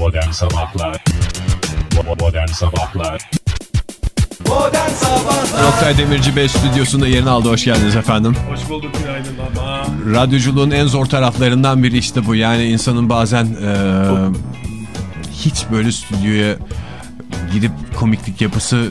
Modern Sabahlar Modern Sabahlar Modern Sabahlar Oktay Demirci Bey stüdyosunda yerini aldı. Hoş geldiniz efendim. Hoş bulduk günaydın baba. Radyoculuğun en zor taraflarından biri işte bu. Yani insanın bazen e, hiç böyle stüdyoya gidip komiklik yapısı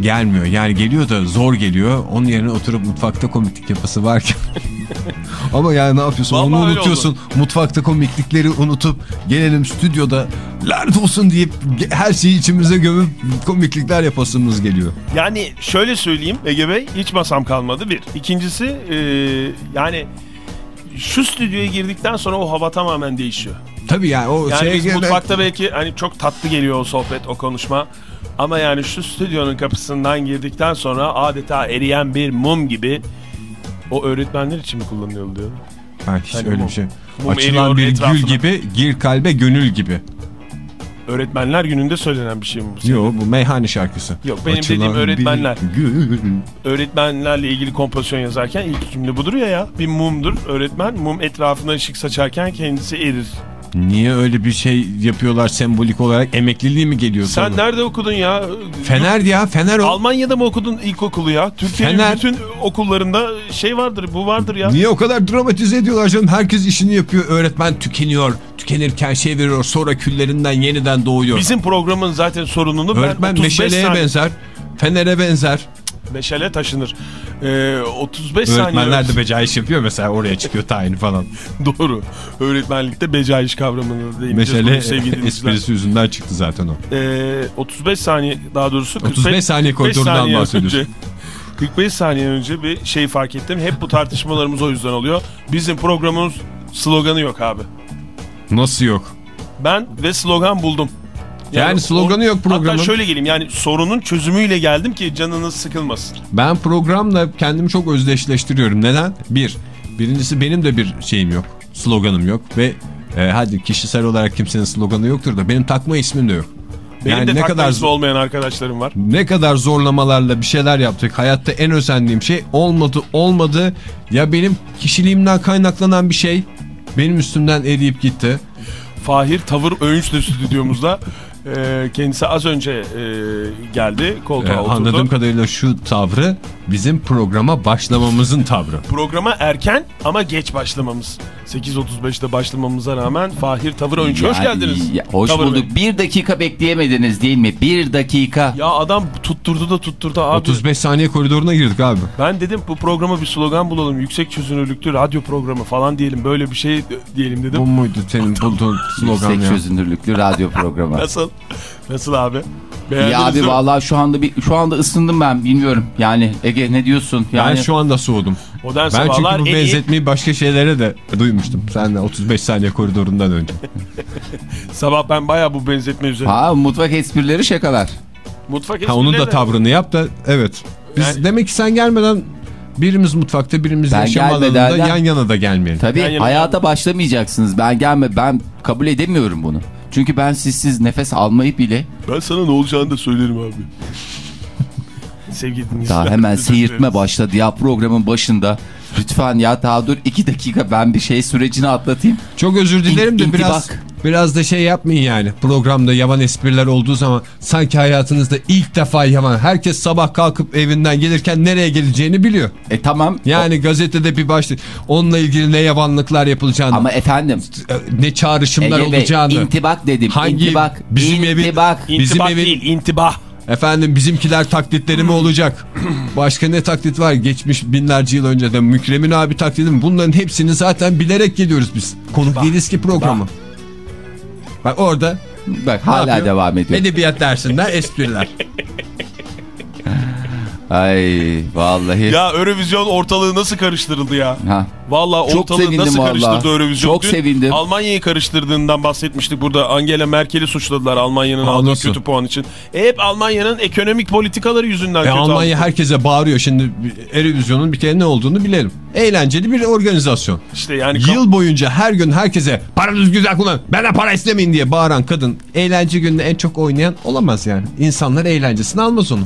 gelmiyor. Yani geliyor da zor geliyor. Onun yerine oturup mutfakta komiklik yapısı varken. Ama yani ne yapıyorsun? Vallahi Onu unutuyorsun. Mutfakta komiklikleri unutup gelelim stüdyoda lanet olsun deyip her şeyi içimize gömüp komiklikler yapasımız geliyor. Yani şöyle söyleyeyim Ege Bey hiç masam kalmadı bir. İkincisi e, yani şu stüdyoya girdikten sonra o hava tamamen değişiyor. Tabii yani o Yani şeye biz gene- mutfakta belki hani çok tatlı geliyor o sohbet o konuşma. Ama yani şu stüdyonun kapısından girdikten sonra adeta eriyen bir mum gibi o öğretmenler için mi kullanılıyor diyor. Ha, hiç Hani öyle mum- bir şey. mum Açılan bir gül etrafına. gibi, gir kalbe gönül gibi. Öğretmenler gününde söylenen bir şey mi bu? Yok bu meyhane şarkısı. Yok, benim Açılan dediğim öğretmenler. gül. öğretmenlerle ilgili kompozisyon yazarken ilk cümle budur ya ya. Bir mumdur öğretmen. Mum etrafına ışık saçarken kendisi erir. Niye öyle bir şey yapıyorlar sembolik olarak? Emekliliği mi geliyor Sen sana? nerede okudun ya? Fener ya Fener o. Almanya'da mı okudun ilkokulu ya? Türkiye'nin bütün okullarında şey vardır, bu vardır ya. Niye o kadar dramatize ediyorlar canım? Herkes işini yapıyor. Öğretmen tükeniyor. Tükenirken şey veriyor. Sonra küllerinden yeniden doğuyor. Bizim programın zaten sorununu ben Öğretmen 35 meşaleye saniye... benzer. Fener'e benzer. Meşale taşınır. Ee, 35 saniye... Öğretmenler de becaiş yapıyor mesela oraya çıkıyor tayin falan. Doğru. Öğretmenlikte becaiş kavramını deyince Meşale esprisi yüzünden çıktı zaten o. Ee, 35 saniye daha doğrusu 45, 35 saniye 45 koridorundan saniye bahsediyorsun. önce- 45 saniye önce bir şey fark ettim. Hep bu tartışmalarımız o yüzden oluyor. Bizim programımız sloganı yok abi. Nasıl yok? Ben ve slogan buldum. Yani sloganı yok programın. Hatta şöyle geleyim yani sorunun çözümüyle geldim ki canınız sıkılmasın. Ben programla kendimi çok özdeşleştiriyorum. Neden? Bir, birincisi benim de bir şeyim yok. Sloganım yok ve e, hadi kişisel olarak kimsenin sloganı yoktur da benim takma ismim de yok. Benim Yani de ne kadar olmayan arkadaşlarım var. ne kadar zorlamalarla bir şeyler yaptık. Hayatta en özendiğim şey olmadı olmadı. Ya benim kişiliğimden kaynaklanan bir şey benim üstümden eriyip gitti. Fahir Tavır Öğünç de stüdyomuzda. Ee, kendisi az önce e, geldi koltuğa Ee, oturdu. anladığım kadarıyla şu tavrı bizim programa başlamamızın tavrı. Programa erken ama geç başlamamız. 8.35'te başlamamıza rağmen Fahir Tavır hoş Ya, geldiniz. ya, hoş Tavır bulduk. Bey. Bir dakika bekleyemediniz değil mi? Bir dakika. Ya adam tutturdu da tutturdu abi. 35 saniye koridoruna girdik abi. Ben dedim bu programa bir slogan bulalım. Yüksek çözünürlüklü radyo programı falan diyelim. Böyle bir şey diyelim dedim. Bu muydu senin bulduğun slogan Yüksek ya? çözünürlüklü radyo programı. Nasıl? Nasıl abi? Beğendiniz ya abi vallahi şu anda bir şu anda ısındım ben bilmiyorum. Yani Ege ne diyorsun? Yani Ben şu anda soğudum. Modern Ben çünkü bu en iyi- benzetmeyi başka şeylere de duymuştum. Sen de 35 saniye koridorundan önce. Sabah ben baya bu benzetme üzerine. Ha mutfak esprileri şakalar. Mutfak Ha, onun da esprileri tavrını yap da evet. Biz Yani- demek ki sen gelmeden birimiz mutfakta birimiz Ben yaşam alanında yan yana da gelmeyelim. Tabii hayata başlamayacaksınız. Ben gelme ben kabul edemiyorum bunu. Çünkü ben sizsiz nefes almayı bile Ben sana ne olacağını da söylerim abi. Sevgili daha hemen seyirtme başladı ya programın başında. Lütfen ya daha dur iki dakika ben bir şey sürecini atlatayım. Çok özür dilerim de İn- biraz intibak. biraz da şey yapmayın yani. Programda yavan espriler olduğu zaman sanki hayatınızda ilk defa yavan. Herkes sabah kalkıp evinden gelirken nereye geleceğini biliyor. E tamam Yani gazetede bir başlık onunla ilgili ne yavanlıklar yapılacağını, ama efendim ne çağrışımlar Ege Bey, olacağını. intibak dedim. Hangi- intibak. bizim evin- intibak. Bizim İntibak evin- değil, intibah. Efendim bizimkiler taklitleri mi olacak? Başka ne taklit var? Geçmiş binlerce yıl önce de Mükremin abi taklidi mi? Bunların hepsini zaten bilerek geliyoruz biz. Konuk değiliz ki programı. Bak orada Bak hala yapıyor? devam ediyor. Edebiyat dersinden espriler. Ay vallahi. Ya Eurovision ortalığı nasıl karıştırıldı ya? Ha. Vallahi Çok ortalığı sevindim nasıl vallahi. karıştırdı Eurovision? Çok Dün sevindim. Almanya'yı karıştırdığından bahsetmiştik burada. Angela Merkel'i suçladılar Almanya'nın aldığı kötü puan için. E, hep Almanya'nın ekonomik politikaları yüzünden E, kötü Almanya aldı. herkese bağırıyor. Şimdi Erevizyon'un bir kere ne olduğunu bilelim. Eğlenceli bir organizasyon. İşte yani Yıl boyunca her gün herkese paranız güzel kullan, bana para istemeyin diye bağıran kadın eğlence gününde en çok oynayan olamaz yani. İnsanlar eğlencesini almaz onu.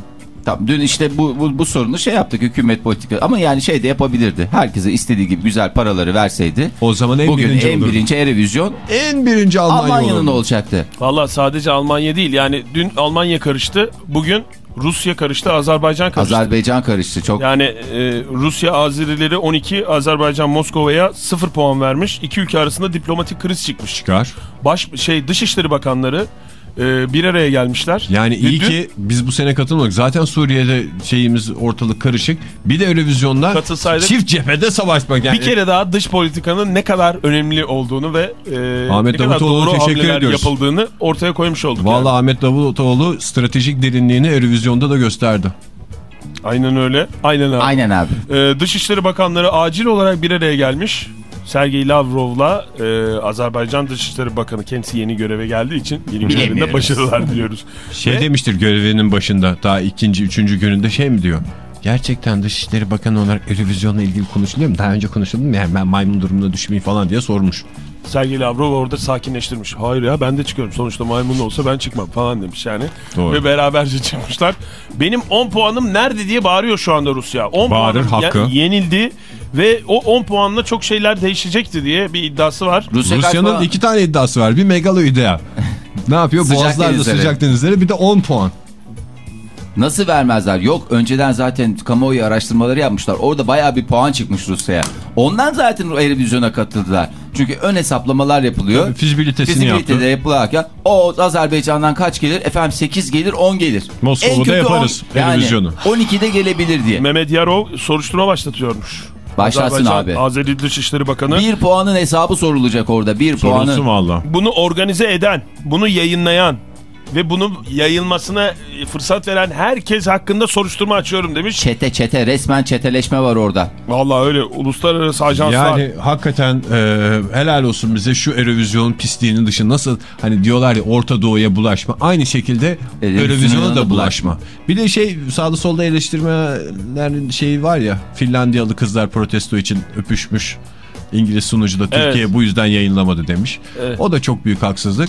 Tamam dün işte bu, bu, bu sorunu şey yaptık hükümet politika ama yani şey de yapabilirdi. Herkese istediği gibi güzel paraları verseydi. O zaman en Bugün birinci en olurdu. birinci Erevizyon En birinci Almanya Almanya'nın olacaktı. Valla sadece Almanya değil yani dün Almanya karıştı. Bugün Rusya karıştı, Azerbaycan karıştı. Azerbaycan karıştı çok. Yani e, Rusya Azerileri 12, Azerbaycan Moskova'ya 0 puan vermiş. İki ülke arasında diplomatik kriz çıkmış. Çıkar. Baş şey Dışişleri Bakanları e, bir araya gelmişler. Yani Ve iyi dün ki biz bu sene katılmadık. Zaten Suriye'de şeyimiz ortalık karışık. Bir de Eurovizyonda Katılsaydık- çift cephede savaşmak. Yani bir kere daha dış politikanın ne kadar önemli olduğunu ve e, Ahmet ne kadar Davutoğlu'na doğru teşekkür ediyoruz. yapıldığını ortaya koymuş olduk. Vallahi yani. Ahmet Davutoğlu stratejik derinliğini Eurovizyonda da gösterdi. Aynen öyle. Aynen abi. Aynen abi. Ee, Dışişleri Bakanları acil olarak bir araya gelmiş. Sergey Lavrov'la e, Azerbaycan Dışişleri Bakanı kendisi yeni göreve geldiği için yeni görevinde başarılar diliyoruz. Şey Ve- demiştir görevinin başında daha ikinci, üçüncü gününde şey mi diyor? Gerçekten Dışişleri Bakanı olarak Eurovizyonla ilgili konuşuluyor mu? Daha önce konuşuldu mu? Yani ben maymun durumuna düşmeyeyim falan diye sormuş. Sergey Lavrov orada sakinleştirmiş. Hayır ya ben de çıkıyorum. Sonuçta maymun olsa ben çıkmam falan demiş yani. Doğru. Ve beraberce çıkmışlar. Benim 10 puanım nerede diye bağırıyor şu anda Rusya. 10 Bağırır, puanım hakkı. yenildi ve o 10 puanla çok şeyler değişecekti diye bir iddiası var. Rusya Rusya'nın puan- iki tane iddiası var. Bir megalo iddia. ne yapıyor? Sıcak Boğazlarda denizleri. sıcak denizleri bir de 10 puan. Nasıl vermezler? Yok önceden zaten kamuoyu araştırmaları yapmışlar. Orada bayağı bir puan çıkmış Rusya'ya. Ondan zaten Eurovizyon'a katıldılar. Çünkü ön hesaplamalar yapılıyor. Fizibilitesini Fizibilitede yaptı. yapılarken o Azerbaycan'dan kaç gelir? Efendim 8 gelir 10 gelir. Moskova'da En kötü yaparız 10, yani televizyonu. 12'de gelebilir diye. Mehmet Yarov soruşturma başlatıyormuş. Azerbaycan abi. Azeri Dışişleri Bakanı. Bir puanın hesabı sorulacak orada. Bir Sorulsun puanı. valla. Bunu organize eden, bunu yayınlayan ve bunun yayılmasına fırsat veren herkes hakkında soruşturma açıyorum demiş. Çete çete resmen çeteleşme var orada. Vallahi öyle uluslararası ajanslar. Yani hakikaten e, helal olsun bize şu Eurovizyonun pisliğinin dışı nasıl hani diyorlar ya Orta Doğu'ya bulaşma aynı şekilde Eurovizyona Eurovizyon'a da da bulaşma. Bir de şey sağda solda eleştirmelerin şeyi var ya Finlandiyalı kızlar protesto için öpüşmüş. İngiliz sunucu da Türkiye Evet. bu yüzden yayınlamadı demiş. Evet. O da çok büyük haksızlık.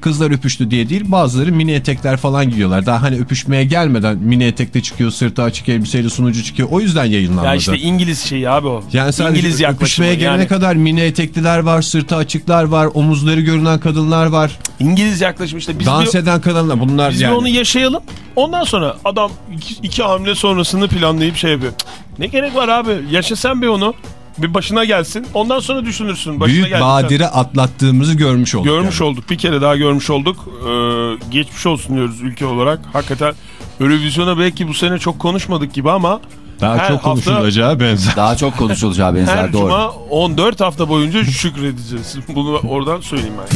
Kızlar öpüştü diye değil bazıları mini etekler falan giyiyorlar. Daha hani öpüşmeye gelmeden mini etekle çıkıyor sırtı açık elbiseyle sunucu çıkıyor. O yüzden yayınlanmadı. Ya işte İngiliz şeyi abi o. Yani sadece İngiliz öpüşmeye gelene Yani kadar mini etekliler var, sırtı açıklar var, omuzları görünen kadınlar var, İngiliz yaklaşımı işte. Biz dans bir, eden kadınlar. Bunlar biz yani. onu yaşayalım. Ondan sonra adam iki, iki hamle sonrasını planlayıp şey yapıyor. Ne gerek var abi? Yaşa sen bir onu. Bir başına gelsin. Ondan sonra düşünürsün. Başına Büyük badire atlattığımızı görmüş olduk. Görmüş yani. olduk. Bir kere daha görmüş olduk. Ee, geçmiş olsun diyoruz ülke olarak. Hakikaten Eurovizyon'a belki bu sene çok konuşmadık gibi ama Daha her çok hafta- konuşulacağı benzer. Daha çok konuşulacağı benzer her doğru. cuma 14 hafta boyunca şükredeceğiz. Bunu oradan söyleyeyim ben.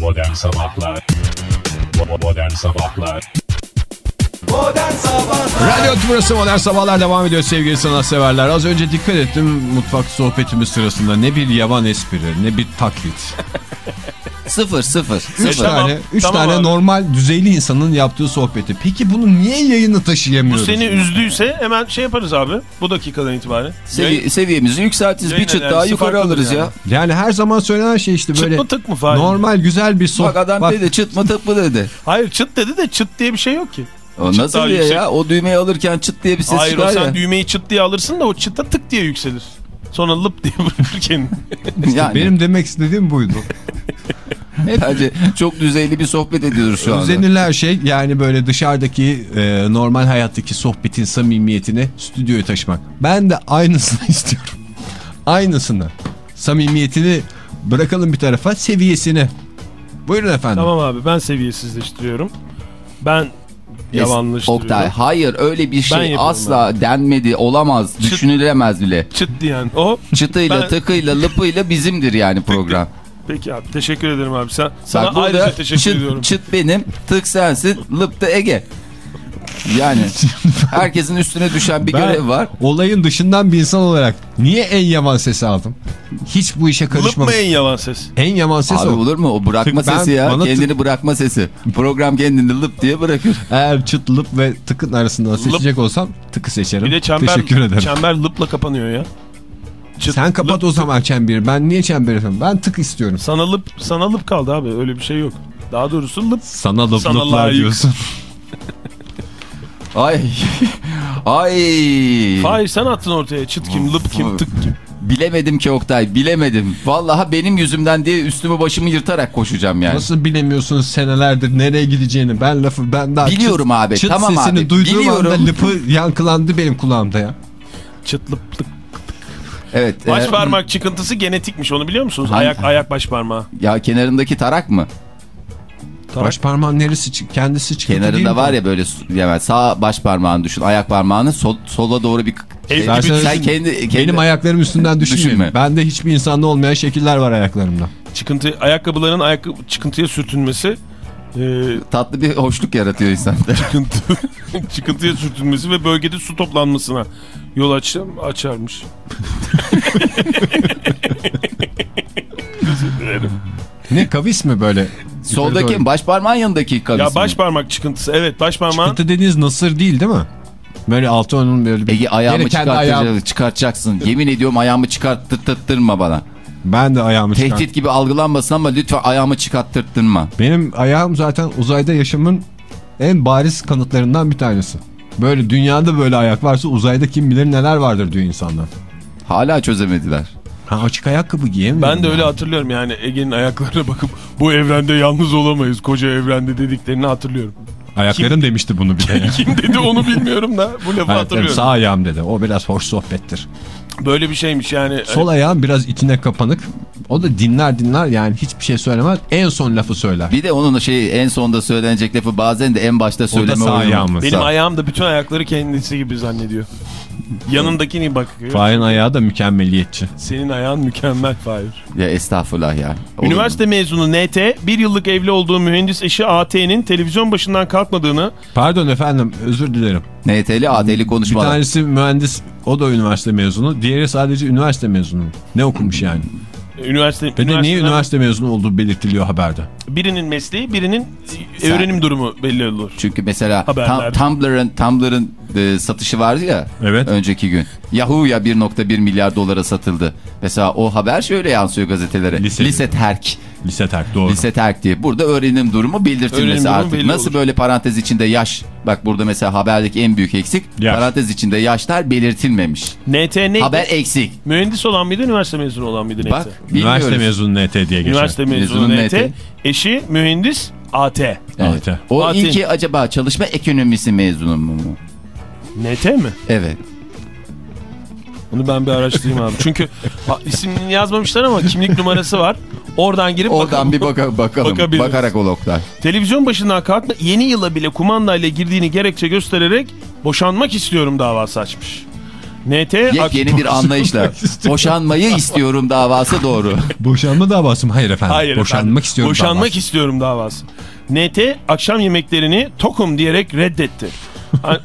Modern Sabahlar Modern Sabahlar Modern Sabahlar Radyo Tümrüt'ü Modern Sabahlar devam ediyor sevgili sanatseverler. Az önce dikkat ettim mutfak sohbetimiz sırasında ne bir yavan espri ne bir taklit. Sıfır sıfır. Üç sıfır. Tamam, tane, üç tamam tane abi. normal düzeyli insanın yaptığı sohbeti. Peki bunu niye yayını Bu taşıyamıyoruz? seni üzdüyse hemen şey yaparız abi. Bu dakikadan itibaren. Sevi- seviyemizi yükseltiriz. Bir Yayın çıt daha yukarı alırız ya. yani. Yani her zaman söylenen şey işte Çıt böyle mı tık mı Fahir? normal güzel bir sohbet. Bak adam dedi çıt mı tık mı dedi. Hayır çıt dedi de çıt diye bir şey yok ki. O Çıt nasıl diye yüksek. ya? O düğmeyi alırken çıt diye bir ses Hayır o çıkar sen ya. düğmeyi çıt diye alırsın da o çıta tık diye yükselir. Sonra lıp diye bırakır kendini. yani Benim demek istediğim buydu. bence çok düzeyli bir sohbet ediyoruz şu anda. Özenilen şey yani böyle dışarıdaki e, normal hayattaki sohbetin samimiyetini stüdyoya taşımak. Ben de aynısını istiyorum. Aynısını. Samimiyetini bırakalım bir tarafa seviyesini. Buyurun efendim. tamam abi ben seviyesizleştiriyorum. Ben Yavanlaştırıyorum. Oktay hayır öyle bir Ben şey asla denmedi olamaz Çıt- düşünülemez bile. Çıt diyen o. Çıtıyla Ben- tıkıyla lıpıyla bizimdir yani program. Peki abi teşekkür ederim abi. Sen, sana Bak ayrıca teşekkür çıt, ediyorum. çıt benim tık sensin lıp da Ege. Yani herkesin üstüne düşen bir Ben görev var. olayın dışından bir insan olarak niye en yaman sesi aldım? Hiç bu işe Lıp mı karışmam. en yavan ses? En yaman ses Abi o. olur mu? O bırakma Tık- sesi ya. tık- Kendini bırakma sesi. Program kendini lıp diye bırakır. Eğer çıt lıp ve tıkın arasından seçecek olsam tıkı seçerim. Bir de çember, Teşekkür ederim. çember lıpla kapanıyor ya. Çıt, Sen kapat lıp, o zaman çemberi. Ben niye çemberi yapıyorum? Ben tık istiyorum. Sana lıp, sana lıp kaldı abi öyle bir şey yok. Daha doğrusu lıp. Sana lıp Sana lıplar layık. diyorsun. Ay. Ay. Hayır sen attın ortaya. Çıt kim, lıp kim, tık kim. Bilemedim ki Oktay bilemedim. Vallahi benim yüzümden diye üstümü başımı yırtarak koşacağım yani. Nasıl bilemiyorsunuz senelerdir nereye gideceğini? Ben lafı ben daha Biliyorum çıt, abi, Çıt tamam sesini abi, duyduğum biliyorum. anda lıpı yankılandı benim kulağımda ya. Çıt lıp lıp. Evet. Baş e, parmak çıkıntısı genetikmiş onu biliyor musunuz? Hangi- Ayak ayak baş parmağı. Ya kenarındaki tarak mı? Baş parmağın neresi çık kendisi değil Kenarında mi? var ya böyle yani sağ baş parmağını düşün. Ayak parmağını sol, sola doğru bir El sen, sen kendi, kendi Benim ayaklarım üstünden. Düşünme. Bende hiçbir insanda olmayan şekiller var ayaklarımda. Çıkıntı, ayakkabıların ayakkabı, çıkıntıya sürtünmesi e, tatlı bir hoşluk yaratıyor insanda. çıkıntı, çıkıntıya sürtünmesi ve bölgede su toplanmasına yol aç, açarmış. Ne kavis mi böyle? Soldaki baş parmağın yanındaki kavis Ya mi? baş parmak çıkıntısı evet baş parmağın Çıkıntı dediğiniz nasır değil değil mi? Böyle altı onun böyle bir... Ege ayağımı ayağım- çıkartacaksın. Yemin ediyorum ayağımı çıkarttırtırma bana. Ben de ayağımı. Tehdit gibi algılanmasın ama lütfen ayağımı çıkarttırtırma. Benim ayağım zaten uzayda yaşamın en bariz kanıtlarından bir tanesi. Böyle dünyada böyle ayak varsa uzayda kim bilir neler vardır diyor insanlar. Hala çözemediler. Ha açık ayakkabı giyemiyorum. ben de öyle hatırlıyorum yani Ege'nin ayaklarına bakıp bu evrende yalnız olamayız koca evrende dediklerini hatırlıyorum. Ayaklarım demişti bunu bir de. Kim dedi onu bilmiyorum da bu lafı hatırlıyorum. sağ ayağım dedi. O biraz hoş sohbettir. Böyle bir şeymiş yani. Sol ayağım biraz içine kapanık. O da dinler dinler yani hiçbir şey söylemez. En son lafı söyler. Bir de onun şey en sonda söylenecek lafı bazen de en başta söyleme sağ oyunu. ayağımız. Benim Sağ. ayağım da bütün ayakları kendisi gibi zannediyor. Yanındakini bakıyor. Fahir'in ayağı da mükemmeliyetçi. Senin ayağın mükemmel Fahir. Ya estağfurullah ya. Olur mu? Üniversite mezunu NT, bir yıllık evli olduğu mühendis eşi AT'nin televizyon başından kalkmadığını, Pardon efendim özür dilerim. NT'li AD'li Bir konuşmalar. tanesi mühendis o da üniversite mezunu. Diğeri sadece üniversite mezunu. Ne okumuş yani? üniversite, Ve de niye üniversite mezunu olduğu belirtiliyor haberde. birinin mesleği, birinin Sen- öğrenim durumu belli olur. Çünkü mesela Tumblr'ın Tumblr'ın e, satışı vardı ya Evet. önceki gün. Yahoo ya 1.1 milyar dolara satıldı. Mesela o haber şöyle yansıyor gazetelere. Lise- Lise terk. Lise terk doğru. Lise terk diye. Burada öğrenim durumu bildirtilmesi Öğrenim durumu artık. belli Nasıl olur. böyle parantez içinde yaş. Bak burada mesela haberdeki en büyük eksik. Yaş. Parantez içinde yaşlar belirtilmemiş. NT neydi? Haber eksik. Mühendis olan mıydı, üniversite mezunu olan mıydı NT? Bak Üniversite bilmiyoruz. mezunu NT diye geçer. Üniversite mezunu Mezunu NT, NT. eşi mühendis AT. Evet. AT. O AT. ilki acaba çalışma ekonomisi mezunu mu? NT mi? Evet. Onu ben bir araştırayım abi. Çünkü ismini yazmamışlar ama kimlik numarası var. Oradan girip Oradan bakalım. bir baka, bakalım. Bakabiliriz. Bakarak ol Oktay. Televizyon başından kalkma yeni yıla bile kumandayla girdiğini gerekçe göstererek boşanmak istiyorum davası açmış. NT Yepyeni bir anlayışla. Boşanmayı istiyorum davası doğru. Boşanma davası mı? Hayır efendim. Hayır Boşanmak efendim. istiyorum Boşanmak davası. istiyorum davası. NT akşam yemeklerini tokum diyerek reddetti.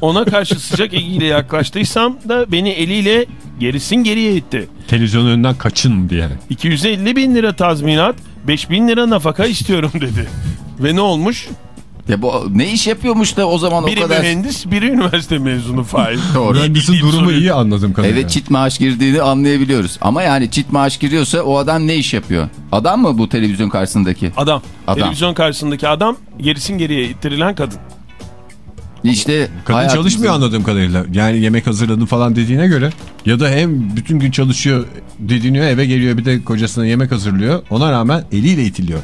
Ona karşı sıcak ilgiyle yaklaştıysam da beni eliyle gerisin geriye itti. Televizyonun önünden kaçın diyerek. 250 bin lira tazminat, 5 bin lira nafaka istiyorum dedi. Ve ne olmuş? Ya bu ne iş yapıyormuş da o zaman Biri o kadar... mühendis, biri üniversite mezunu fail. Doğru. Mühendisin durumu soruyu- iyi anladım kadarıyla. Evet çit maaş girdiğini anlayabiliyoruz. Ama yani çit maaş giriyorsa o adam ne iş yapıyor? Adam mı bu televizyon karşısındaki? Adam. Adam. Televizyon karşısındaki adam gerisin geriye ittirilen kadın. İşte Kadın hayatımızın- çalışmıyor anladığım kadarıyla. Yani yemek hazırladım falan dediğine göre. Ya da hem bütün gün çalışıyor didiniyor eve geliyor bir de kocasına yemek hazırlıyor. Ona rağmen eliyle itiliyor.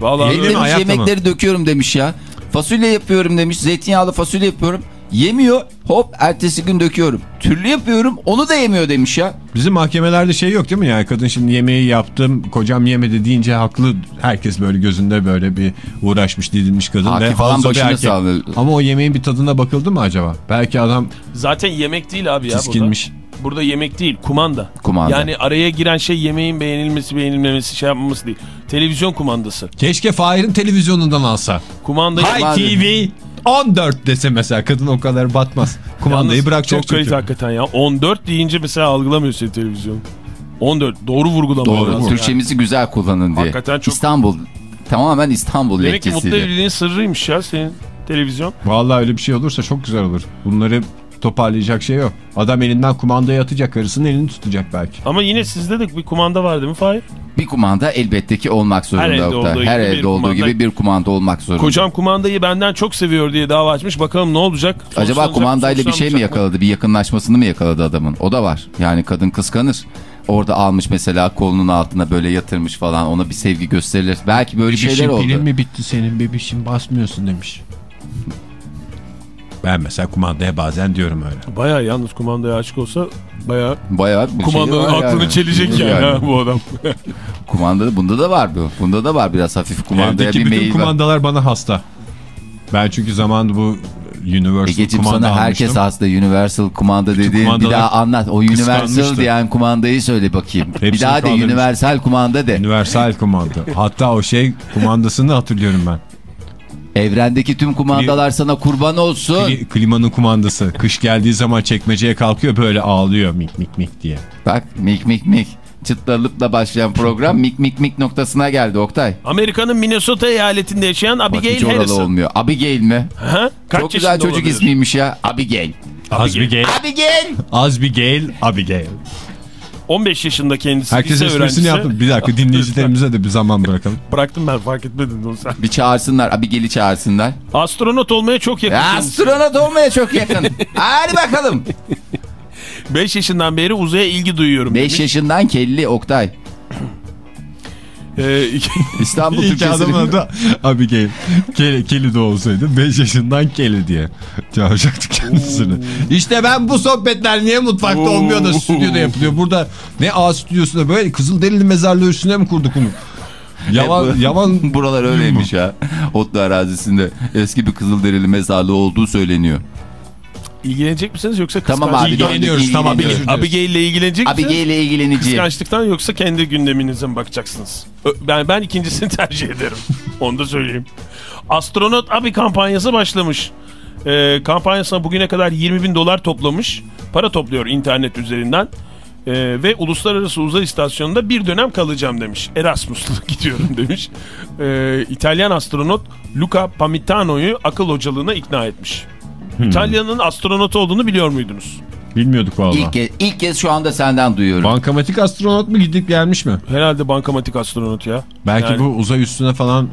Vallahi mi, Demiş, ayakta mı? yemekleri döküyorum demiş ya. Fasulye yapıyorum demiş. Zeytinyağlı fasulye yapıyorum. Yemiyor. Hop ertesi gün döküyorum. Türlü yapıyorum. Onu da yemiyor demiş ya. Bizim mahkemelerde şey yok değil mi? Yani kadın şimdi yemeği yaptım kocam yemedi deyince haklı. Herkes böyle gözünde böyle bir uğraşmış didinmiş kadın. Hakim falan erkek. sallıyor. Ama o yemeğin bir tadına bakıldı mı acaba? Belki adam Zaten yemek değil abi ya tiskinmiş. burada. Burada yemek değil, kumanda. Kumanda. Yani araya giren şey yemeğin beğenilmesi, beğenilmemesi, şey yapmaması değil. Televizyon kumandası. Keşke Fahir'in televizyonundan alsa. Kumandayı... Hay TV 14 dese mesela kadın o kadar batmaz. Kumandayı Yalnız bırakacak Çok kalite çünkü. hakikaten ya. 14 deyince mesela algılamıyor seni televizyon. 14 doğru vurgulama Doğru. lazım. Türkçemizi güzel kullanın diye. Hakikaten çok- İstanbul. Tamamen İstanbul Demek ki mutlu evliliğin sırrıymış ya senin televizyon. Vallahi öyle bir şey olursa çok güzel olur. Bunları toparlayacak şey yok. Adam elinden kumandayı atacak karısının elini tutacak belki. Ama yine sizde de bir kumanda var değil mi Fahir? Bir kumanda elbette ki olmak zorunda. Her evde olduğu Her gibi bir evde olduğu kumanda- gibi bir kumanda olmak zorunda. Kocam kumandayı benden çok seviyor diye dava açmış. Bakalım ne olacak? Acaba Sonuçlanacak, kumandayla bir şey mi sonuçlanmayacak mı? yakaladı? Bir yakınlaşmasını mı yakaladı adamın? O da var. Yani kadın kıskanır. Orada almış mesela kolunun altına böyle yatırmış falan ona bir sevgi gösterilir. Belki böyle şeyler Bebişim oldu. pilin mi bitti senin bebişim basmıyorsun demiş. Ben mesela kumandaya bazen diyorum öyle. Baya yalnız kumandaya açık olsa baya Bayağı bir kumandanın şey var aklını yani. çelecek yani, ha, bu adam. Kumanda bunda da var bu. Bunda da var biraz hafif kumandaya Evdeki bir bütün meyil var. kumandalar bana hasta. Ben çünkü zamanında bu Universal Egeciğim kumanda sana herkes almıştım. hasta Universal kumanda dediğin bir kumandalar daha anlat. O Universal diyen kumandayı söyle bakayım. bir Hepsini daha de. Universal kumanda de. Universal kumanda. Hatta o şey kumandasını hatırlıyorum ben. Evrendeki tüm kumandalar sana kurban olsun. Kli- klimanın kumandası. Kış geldiği zaman çekmeceye kalkıyor böyle ağlıyor mik mik mik diye. Bak mik mik mik. Çıtlalıkla başlayan program mik mik mik noktasına geldi Oktay. Amerika'nın Minnesota eyaletinde yaşayan Bak Abigail oralı Harrison. olmuyor. Abigail mi? Ha? Kaç Çok güzel çocuk olabilir? ismiymiş ya. Abigail. Abigail. Abigail. Abigail. Abigail. 15 yaşında kendisi Herkes lise öğrencisi. yaptı. Bir dakika dinleyicilerimize de bir zaman bırakalım. Bıraktım ben fark etmedin onu sen. Bir çağırsınlar. Abigail'i çağırsınlar. Astronot olmaya çok yakın. Ya, kendisi. Astronot olmaya çok yakın. Hadi bakalım. 5 yaşından beri uzaya ilgi duyuyorum 5 demiş. yaşından kelli Oktay. Ee, iki- İstanbul İlk Türkçesi. adamın adı Abigail. Kelly, Kelly de olsaydı 5 yaşından Kelly diye çağıracaktı kendisini. İşte ben bu sohbetler niye mutfakta olmuyor da stüdyoda yapılıyor. Burada ne A stüdyosunda böyle Kızılderili mezarlığı üstüne mi kurduk bunu? Yavan, bu- yavan Buralar öyleymiş ha. Otlu arazisinde eski bir Kızılderili mezarlığı olduğu söyleniyor. İlgilenecek misiniz yoksa kıskanç? Tamam abi. İlgileniyoruz, tamam, ilgileniyoruz. Abigail ile ilgilenecek misiniz? Abigail ile ilgileneceğim. Kıskançlıktan yoksa kendi gündeminize mi bakacaksınız? Ben, ben ikincisini tercih ederim. Onu da söyleyeyim. Astronot Abi kampanyası başlamış. Ee, kampanyasına bugüne kadar 20 bin dolar toplamış. Para topluyor internet üzerinden. Ee, ve uluslararası uzay istasyonunda bir dönem kalacağım demiş. Erasmus'la gidiyorum demiş. Ee, İtalyan astronot Luca Pamitano'yu akıl hocalığına ikna etmiş. İtalya'nın astronot olduğunu biliyor muydunuz? bilmiyorduk valla. İlk, kez, ilk kez şu anda senden duyuyorum. Bankamatik astronot mu gidip gelmiş mi? Herhalde bankamatik astronot ya. Belki Yani- bu uzay üstüne falan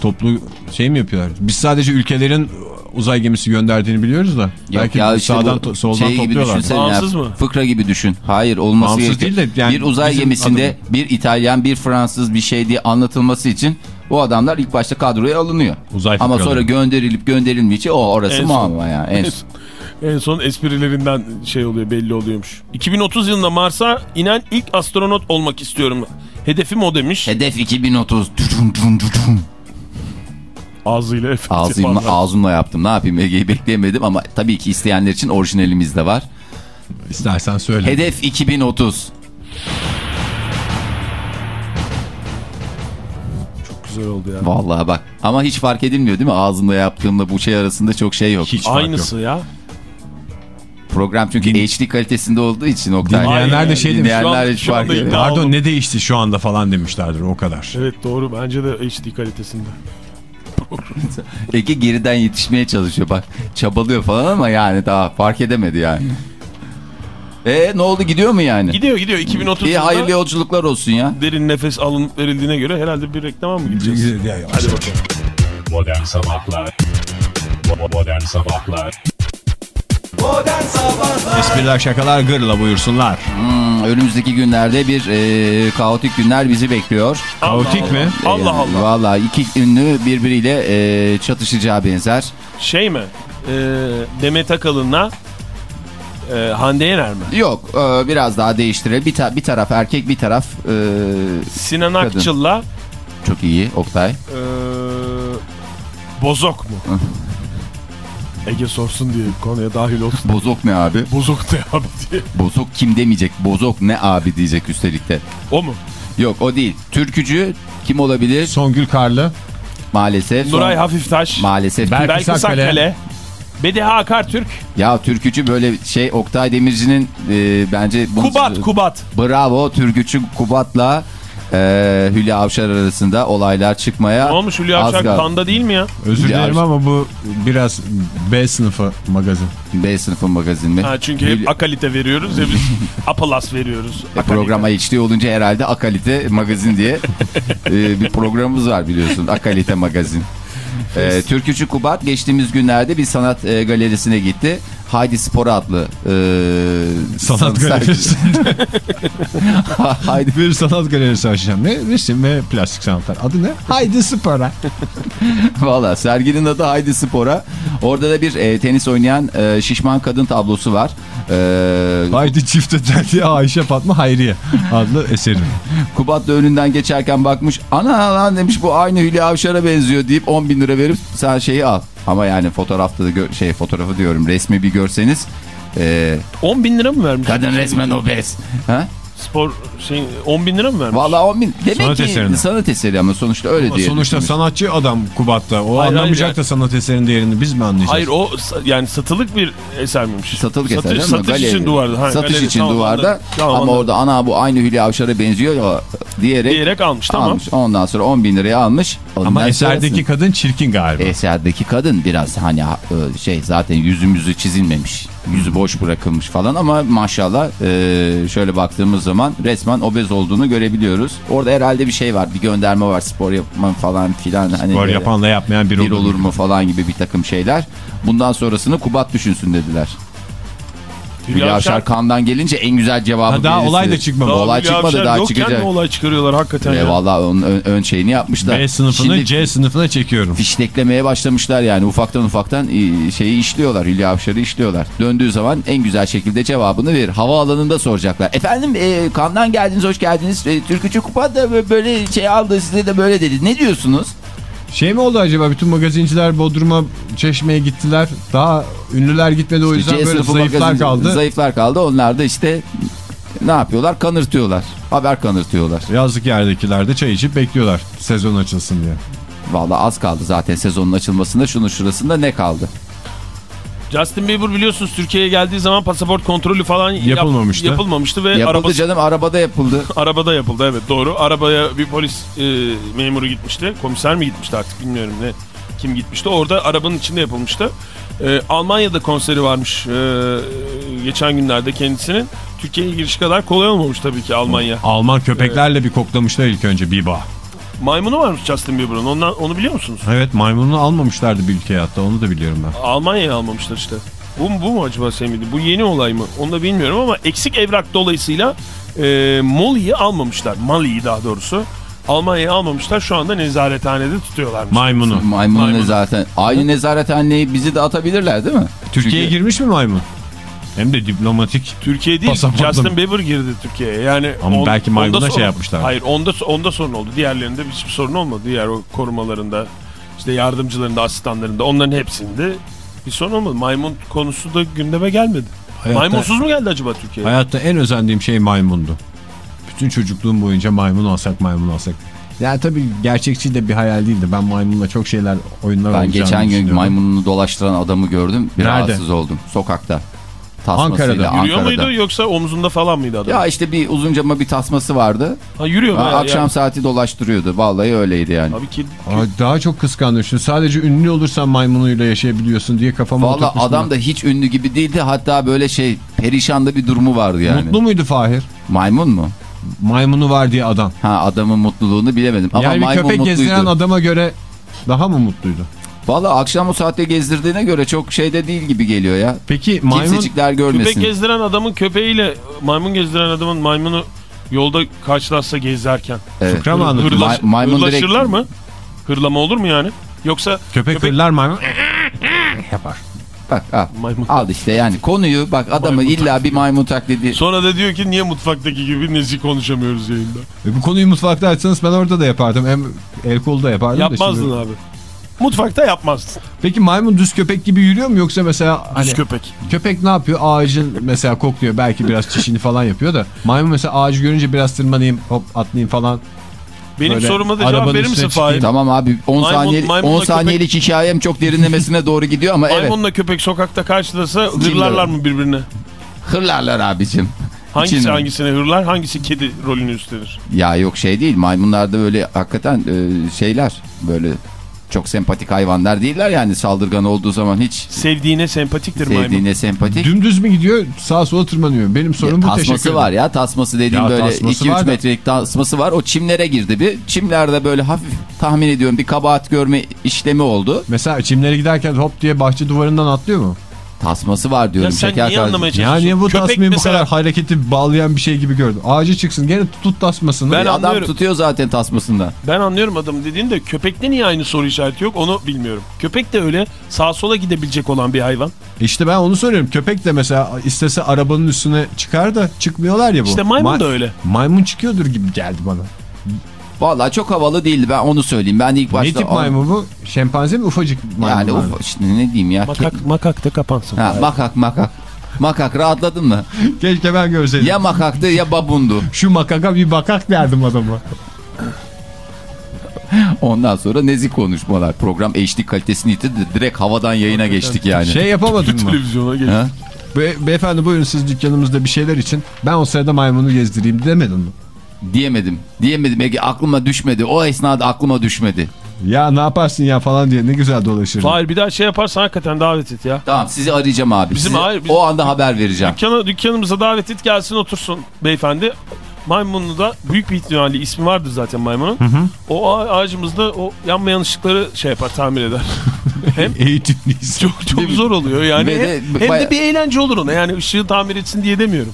toplu şey mi yapıyorlar? Biz sadece ülkelerin uzay gemisi gönderdiğini biliyoruz da. Yok belki ya işte sağdan bu soldan şey gibi topluyorlar. Bağımsız ya. mı? Fıkra gibi düşün. Hayır olması Bağımsız değil de yani bir uzay gemisinde bir İtalyan bir Fransız bir şey diye anlatılması için bu adamlar ilk başta kadroya alınıyor. Uzay Ama sonra gönderilip gönderilmeyince o orası En son. muamma ya. En son. En son esprilerinden şey oluyor belli oluyormuş. 2030 yılında Mars'a inen ilk astronot olmak istiyorum. Hedefim o demiş. Hedef 2030. Tütün tütün tütün. Ağzıyla efekt Ağzımla, yapanlar. ağzımla yaptım. Ne yapayım Ege'yi bekleyemedim ama tabii ki isteyenler için orijinalimiz de var. İstersen söyle. Hedef 2030. Güzel oldu ya. Vallahi bak. Ama hiç fark edilmiyor değil mi? Ağzımla yaptığımla bu şey arasında çok şey yok. Hiç. Aynısı ya. Program çünkü HD kalitesinde olduğu için Oktay. Dinleyenler de şey demiş. Dinleyenler Şu an- hiç şu fark iddia- Pardon ne değişti şu anda falan demişlerdir o kadar. Evet doğru bence de HD kalitesinde. Ege geriden yetişmeye çalışıyor bak. Çabalıyor falan ama yani daha fark edemedi yani. E ne oldu gidiyor mu yani? Gidiyor gidiyor 2030 İyi hayırlı yolculuklar olsun ya. derin nefes alınıp verildiğine göre herhalde bir reklama mı gideceğiz? Hadi bakalım. Modern Sabahlar Modern Sabahlar Modern Sabahlar Espriler şakalar gırla buyursunlar. Hmm, önümüzdeki günlerde bir e, kaotik günler bizi bekliyor. Kaotik Allah mi? Allah Allah. Allah. Vallahi iki ünlü birbiriyle e, çatışacağı benzer. Şey mi? Ee, Demet Akalın'la e, Hande Yener mi? Yok e, biraz daha değiştirelim. Bir, ta- bir taraf erkek bir taraf e, Sinan Kadın. Akçıl'la çok iyi Oktay. e, Bozok mu? Ege sorsun diye konuya dahil olsun. Bozok ne abi? Bozok ne abi diye. Bozok kim demeyecek. Bozok ne abi diyecek üstelik de. O mu? Yok o değil. Türkücü kim olabilir? Songül Karlı. Maalesef. Nuray son- Hafiftaş. Maalesef. Belki Belki Sakkale. Bediha Akartürk. ya türkücü böyle şey Oktay Demirci'nin e, bence... bu- Kubat Kubat. Bravo türkücü Kubat'la e, Hülya Avşar arasında olaylar çıkmaya Ne olmuş Hülya Avşar kaldı. kanda değil mi ya? Özür dilerim ama bu biraz B sınıfı magazin. B sınıfı magazin mi? Ha, çünkü hep Hülya- akalite veriyoruz ya biz Apalas veriyoruz. E, program HD olunca herhalde Akalite Magazin diye e, bir programımız var biliyorsun. Akalite Magazin. E, Türkücü Kubat geçtiğimiz günlerde bir sanat e, galerisine gitti. Haydi Spor adlı e, Sanat sergi- galerisi. Haydi bir sanat galerisi açacağım. Ne? Resim ve plastik sanatlar. Adı ne? Haydi Spora. Valla serginin adı Haydi Spor'a. Orada da bir e, tenis oynayan e, şişman kadın tablosu var. E, Haydi çifte terliğe Ayşe Fatma Hayriye adlı eserim. Kubat da önünden geçerken bakmış. Ana lan demiş bu aynı Hülya Avşar'a benziyor deyip 10 bin lira verip sen şeyi al. Ama yani fotoğrafta da şey fotoğrafı diyorum resmi bir görseniz. E, 10 bin lira mı vermiş? kadın resmen obez. Ha? Spor şey 10 bin lira mı vermiş? Valla 10 bin. Demek Sanat ki eseri. sanat eseri ama sonuçta öyle Ama diye. sonuçta düşünmüş. sanatçı adam Kubat'ta. O Hayır, anlamayacak hayır da sanat eserinin değerini biz mi anlayacağız? Hayır o yani satılık bir eser miymiş? Satılık eser Satış, değil mi? satış Galeri. için duvarda. Ha, Satış galeri, için tamam, duvarda. Tamam, ama anladım. orada ana bu aynı Hülya Avşar'a benziyor ya diyerek, Diyerek almış tamam. almış. Ondan sonra 10 bin liraya almış. Ondan Ama sonrasını- eserdeki kadın çirkin galiba. eserdeki kadın biraz hani e, şey zaten yüzümüzü çizilmemiş. Yüzü boş bırakılmış falan ama maşallah e, şöyle baktığımız zaman resmen obez olduğunu görebiliyoruz. Orada herhalde bir şey var. Bir gönderme var. Spor yapma falan filan. Hani Spor yapanla yapmayan bir, bir olur mu falan gibi bir takım şeyler. Bundan sonrasını Kubat düşünsün dediler. Hülya Hülya Avşar kandan gelince en güzel cevabı Ha, daha birisi. olay da çıkmadı. Daha Olay Hülya çıkmadı Avşar daha yokken çıkacak. mi olay çıkarıyorlar hakikaten E, ya. Valla onun ön, ön şeyini yapmışlar. B sınıfını Şimdi C sınıfına çekiyorum. fişteklemeye başlamışlar yani ufaktan ufaktan e, şeyi işliyorlar Hülya Avşar'ı işliyorlar. Döndüğü zaman en güzel şekilde cevabını verir. Havaalanında soracaklar. Efendim e, kandan geldiniz hoş geldiniz. E, Türkücü Kupa da böyle şey aldı size de böyle dedi. Ne diyorsunuz? Şey mi oldu acaba? Bütün magazinciler Bodrum'a, Çeşme'ye gittiler. Daha ünlüler gitmedi o yüzden C böyle zayıflar kaldı. Zayıflar kaldı. Onlar da işte ne yapıyorlar? Kanırtıyorlar. Haber kanırtıyorlar. Yazlık yerdekiler de çay içip bekliyorlar sezon açılsın diye. Valla az kaldı zaten sezonun açılmasında. Şunun şurasında ne kaldı? Justin Bieber biliyorsunuz Türkiye'ye geldiği zaman pasaport kontrolü falan yap- Yapılmamıştı. yapılmamıştı ve Yapıldı arabası canım arabada yapıldı. arabada yapıldı evet doğru. Arabaya bir polis e, memuru gitmişti. Komiser mi gitmişti artık bilmiyorum ne kim gitmişti. Orada arabanın içinde yapılmıştı. E, Almanya'da konseri varmış e, geçen günlerde kendisinin. Türkiye'ye giriş kadar kolay olmamış tabii ki Almanya. Alman köpeklerle bir koklamışlar ilk önce Biba. Maymunu varmış Justin Bieber'ın. Ondan onu biliyor musunuz? Evet maymununu almamışlardı bir ülkeye hatta onu da biliyorum ben. Almanya'ya almamışlar işte. Bu, mu- bu mu acaba Semih'di? Bu yeni olay mı? Onu da bilmiyorum ama eksik evrak dolayısıyla e, Molly'yi almamışlar. Mali'yi daha doğrusu. Almanya'ya almamışlar. Şu anda nezarethanede tutuyorlarmış. Maymunu. Maymunu Maymunu. nezaret. Aynı nezarethaneye bizi de atabilirler değil mi? Türkiye'ye Çünkü- girmiş mi maymun? Hem de diplomatik. Türkiye değil Pasaportla Justin mı? Bieber girdi Türkiye'ye. Yani Ama belki maymuna şey yapmışlar. Hayır onda, onda sorun oldu. Diğerlerinde hiçbir sorun olmadı. Diğer o korumalarında işte yardımcılarında asistanlarında onların hepsinde bir sorun olmadı. Maymun konusu da gündeme gelmedi. Hayatta- Maymunsuz mu geldi acaba Türkiye'ye? Hayatta en özendiğim şey maymundu. Bütün çocukluğum boyunca maymun alsak maymun alsak. Yani tabii gerçekçi de bir hayal değildi. Ben maymunla çok şeyler oyunlar Ben geçen gün maymununu dolaştıran adamı gördüm. Bir Nerede? rahatsız oldum. Sokakta. Tasmasıyla Ankara'da. Yürüyor Ankara'da. muydu yoksa omzunda falan mıydı adam? Ya işte bir uzun cama bir tasması vardı. ha, yürüyor bayağı akşam yani. saati dolaştırıyordu. Vallahi öyleydi yani. Abi ki Aa, daha çok kıskandım. Şimdi sadece ünlü olursan maymunuyla yaşayabiliyorsun diye kafama Valla oturtmuştum. adam da hiç ünlü gibi değildi. Hatta böyle şey perişan da bir durumu vardı yani. Mutlu muydu Fahir? Maymun mu? Maymunu var diye adam. Ha adamın mutluluğunu bilemedim. Ama yani bir köpek mutluydu. gezdiren adama göre daha mı mutluydu? Valla akşam o saatte gezdirdiğine göre çok şeyde değil gibi geliyor ya. Peki maymun görmesin. köpek gezdiren adamın köpeğiyle maymun gezdiren adamın maymunu yolda karşılaşsa gezerken. Evet. anlatıyor? Hırlaş, May- maymun direkt- hırlaşırlar mı? Hırlama olur mu yani? Yoksa Köpek, Köpek- hırlar maymun yapar. Bak al. maymun. Al işte yani konuyu bak adamı Maymun illa bir maymun taklidi. Sonra da diyor ki niye mutfaktaki gibi nezih konuşamıyoruz yayında. E bu konuyu mutfakta açsanız ben orada da yapardım. Hem el kolu da yapardım. da Yapmazdın şimdi- abi. Mutfakta yapmazdın. Peki maymun düz köpek gibi yürüyor mu yoksa mesela hani Düz köpek. köpek ne yapıyor? Ağacın mesela kokluyor belki biraz çişini falan yapıyor da maymun mesela ağacı görünce biraz tırmanayım hop atlayayım falan. Benim Böyle soruma da cevap verir misin Fahir? Tamam abi 10 Maymun- saniye maymunla 10 saniyelik hikayem çok derinlemesine doğru gidiyor ama evet. Maymunla köpek sokakta karşılasa Kim hırlarlar mı birbirine? Hırlarlar abicim. Hangisi İçin- hangisine hırlar, hangisi kedi rolünü üstlenir? Ya yok şey değil maymunlarda böyle hakikaten e, şeyler böyle çok sempatik hayvanlar değiller yani saldırgan olduğu zaman hiç Sevdiğine sempatiktir maymun. sevdiğine sempatik. Dümdüz mü gidiyor sağa sola tırmanıyor. Benim sorun bu tasması var ya tasması dediğim Ya böyle tasması var 2-3 da- metrelik tasması var o çimlere girdi bir çimlerde böyle hafif tahmin ediyorum bir kabahat görme işlemi oldu Mesela çimlere giderken hop diye bahçe duvarından atlıyor mu? Tasması var Ya diyorum sen şeker niye kardeşim. anlamaya Ya çalışıyorsun? niye bu Köpek tasmayı bu mesela- kadar hareketi bağlayan bir şey gibi gördün? Ağacı çıksın gene tut tasmasını. Ben adam anlıyorum. tutuyor zaten tasmasında. Ben anlıyorum adam dediğinde köpekte niye aynı soru işareti yok onu bilmiyorum. Köpek de öyle sağa sola gidebilecek olan bir hayvan. İşte ben onu soruyorum. Köpek de mesela istese arabanın üstüne çıkar da çıkmıyorlar ya bu. İşte maymun Ma- da öyle. Maymun çıkıyordur gibi geldi bana. Vallahi çok havalı değildi ben onu söyleyeyim. Ben ilk başta... ne tip maymun bu? Şempanze mi ufacık maymun? Yani mu? uf, işte ne diyeyim ya. Makak, makak da kapansın. Ha, makak makak. Makak rahatladın mı? Keşke ben görseydim. Ya makaktı ya babundu. Şu makaka bir bakak derdim adama. Ondan sonra nezik konuşmalar. Program HD kalitesini yitirdi. Direkt havadan yayına geçtik yani. Şey yapamadın mı? Televizyona geç. Ha? Be beyefendi buyurun siz dükkanımızda bir şeyler için. Ben o sırada maymunu gezdireyim demedin mi? Diyemedim. Diyemedim Ege aklıma düşmedi. O esnada aklıma düşmedi. Ya ne yaparsın ya falan diye ne güzel dolaşır. Fahir bir daha şey yaparsan hakikaten davet et ya. Tamam sizi arayacağım abi. Bizim- Size hayır, biz- O anda haber vereceğim. Dükkana, dükkanımıza davet et gelsin otursun beyefendi. Maymunlu da büyük bir ihtimalle ismi vardır zaten maymunun. O ağa- ağacımızda o yanmayan ışıkları şey yapar tamir eder. hem Eğitimliyiz. çok çok zor oluyor yani. Ve de hem, hem de bir eğlence olur ona yani ışığı tamir etsin diye demiyorum.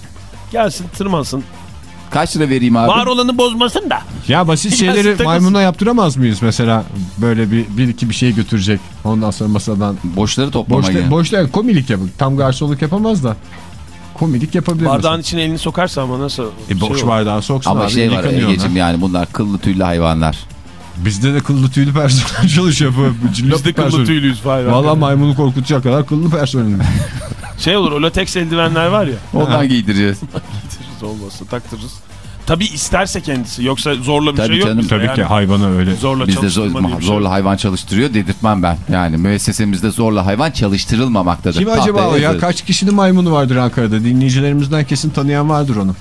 Gelsin tırmansın. Kaç lira vereyim abi? Var olanı bozmasın da. Ya basit şeyleri takılsın. maymuna yaptıramaz mıyız mesela? Böyle bir, bir iki bir şey götürecek. Ondan sonra masadan. Boşları toplamayı. Boşta, boşta komilik yapın. Tam garsonluk yapamaz da. Komilik yapabilir Bardağın mesela. içine elini sokarsa ama nasıl? E, boş şey bardağı soksun Ama abi. şey var Ege'cim yani bunlar kıllı tüylü hayvanlar. Bizde de kıllı tüylü personel çalışıyor. Biz de kıllı tüylüyüz Fahir. Valla maymunu korkutacak kadar kıllı personel. Şey olur o lateks eldivenler var ya. Ondan giydireceğiz. Getiririz olmazsa taktırırız. Tabii isterse kendisi yoksa zorla bir Tabii şey yok. canım, Tabii yani. ki hayvana öyle. Zorla Bizde zor, şey zorla hayvan çalıştırıyor dedirtmem ben. Yani müessesemizde zorla hayvan çalıştırılmamaktadır. Kim acaba o ya? Kaç kişinin maymunu vardır Ankara'da? Dinleyicilerimizden kesin tanıyan vardır onu.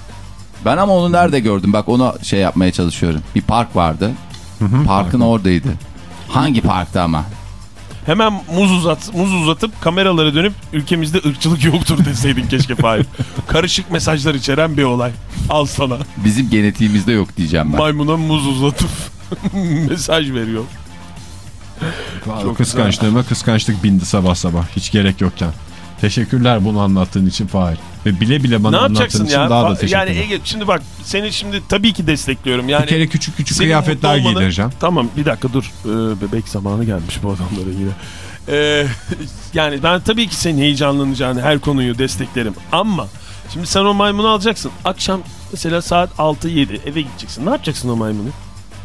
Ben ama onu nerede gördüm? Bak onu şey yapmaya çalışıyorum. Bir park vardı. Parkın oradaydı. Hangi parkta ama? Hemen muz uzat, muz uzatıp kameralara dönüp ülkemizde ırkçılık yoktur deseydin keşke Fahir. Karışık mesajlar içeren bir olay. Al sana. Bizim genetiğimizde yok diyeceğim ben. Maymuna muz uzatıp mesaj veriyor. Çok Kıskançlığıma kıskançlık bindi sabah sabah. Hiç gerek yokken. Teşekkürler bunu anlattığın için Fahir. Ve bile bile bana ne anlattığın için ya? daha da teşekkür yani ederim. Ege şimdi bak seni şimdi tabii ki destekliyorum. Yani Bir kere küçük küçük kıyafetler olmanı- giydireceğim. Tamam bir dakika dur. Ee, bebek zamanı gelmiş bu adamlara yine. Ee, yani ben tabii ki senin heyecanlanacağını her konuyu desteklerim. Ama şimdi sen o maymunu alacaksın. Akşam mesela saat 6-7 eve gideceksin. Ne yapacaksın o maymunu?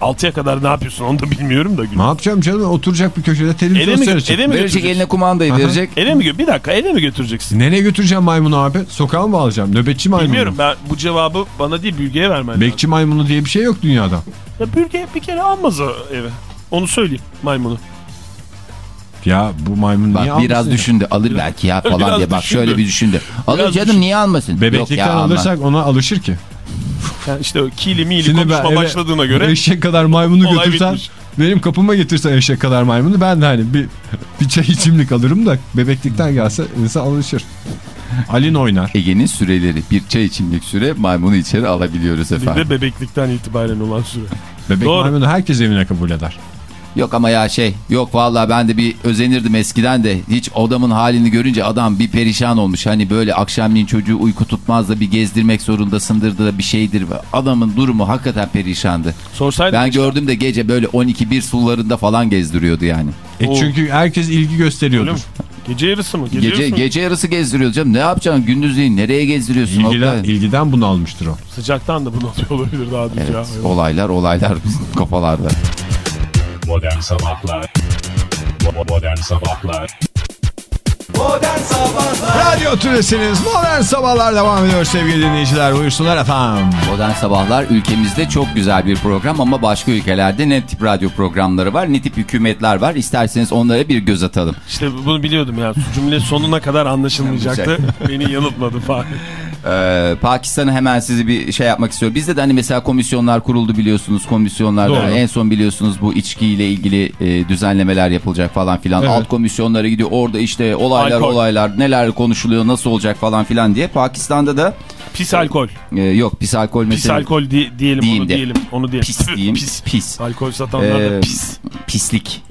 6'ya kadar ne yapıyorsun onu da bilmiyorum da. Ne yapacağım canım? Oturacak bir köşede Eve televizyon mi, seyredecek. eve mi Verecek eline kumandayı Aha. verecek. Eve mi gö- Bir dakika eve mi götüreceksin? Nereye götüreceğim maymunu abi? Sokağa mı alacağım? Nöbetçi maymunu. Bilmiyorum ben bu cevabı bana değil Bülge'ye vermen lazım. Bekçi maymunu diye bir şey yok dünyada. Ya Bülge bir kere almaz o eve. Onu söyleyeyim maymunu. Ya bu maymun niye Bak biraz almasın ya? düşündü alır belki ya falan Biraz diye bak düşündü. şöyle bir düşündü. Alır Biraz canım düşün. niye almasın? Bebeklikten Yok ya, alırsak ona alışır ki. Yani işte kili mili Şimdi ben konuşma eve başladığına göre Eşek kadar maymunu götürsen bitmiş. benim kapıma getirsen eşek kadar maymunu ben de hani bir, bir çay içimlik alırım da bebeklikten gelse insan alışır. Alin oynar. Ege'nin süreleri bir çay içimlik süre maymunu içeri alabiliyoruz bir efendim. de bebeklikten itibaren olan süre. Bebek Doğru. maymunu herkes evine kabul eder. Yok ama ya şey yok vallahi ben de bir özenirdim eskiden de hiç odamın halini görünce adam bir perişan olmuş. Hani böyle akşamleyin çocuğu uyku tutmaz da bir gezdirmek zorundasındır da bir şeydir. Adamın durumu hakikaten perişandı. Sorsaydın Ben gördüm de gece böyle 12-1 sularında falan gezdiriyordu yani. E çünkü herkes ilgi gösteriyordur. mi? Gece yarısı mı? Gece, Gece, yarısı mı? gece yarısı gezdiriyordu canım. Ne yapacaksın gündüzleyin nereye gezdiriyorsun? İlgiden, Oktay? ilgiden bunu almıştır o. Sıcaktan da bunu atıyor olabilir daha Evet, ya. olaylar olaylar bizim kafalarda. Modern Sabahlar Modern Sabahlar Modern Sabahlar Radyo Tülesi'niz Modern Sabahlar devam ediyor sevgili dinleyiciler. Buyursunlar efendim. Modern Sabahlar ülkemizde çok güzel bir program ama başka ülkelerde ne tip radyo programları var, ne tip hükümetler var. İsterseniz onlara bir göz atalım. İşte bunu biliyordum ya. Cümle sonuna kadar anlaşılmayacaktı. Beni yanıltmadı Fahri. Ee, Pakistan'ı hemen sizi bir şey yapmak istiyorum. Bizde de hani mesela komisyonlar kuruldu biliyorsunuz. Komisyonlarda Doğru. en son biliyorsunuz bu içkiyle ilgili e, düzenlemeler yapılacak falan filan. Evet. Alt komisyonlara gidiyor. Orada işte olaylar Alkol. olaylar neler konuşuluyor nasıl olacak falan filan diye. Pakistan'da da Pis alkol. e, yok pis alkol Pis mesela. alkol di- diyelim Diyeyim onu de. diyelim. Onu diyelim. Pis diyeyim. Pis. Pis. Alkol satanlar da Ee, pis. Pislik.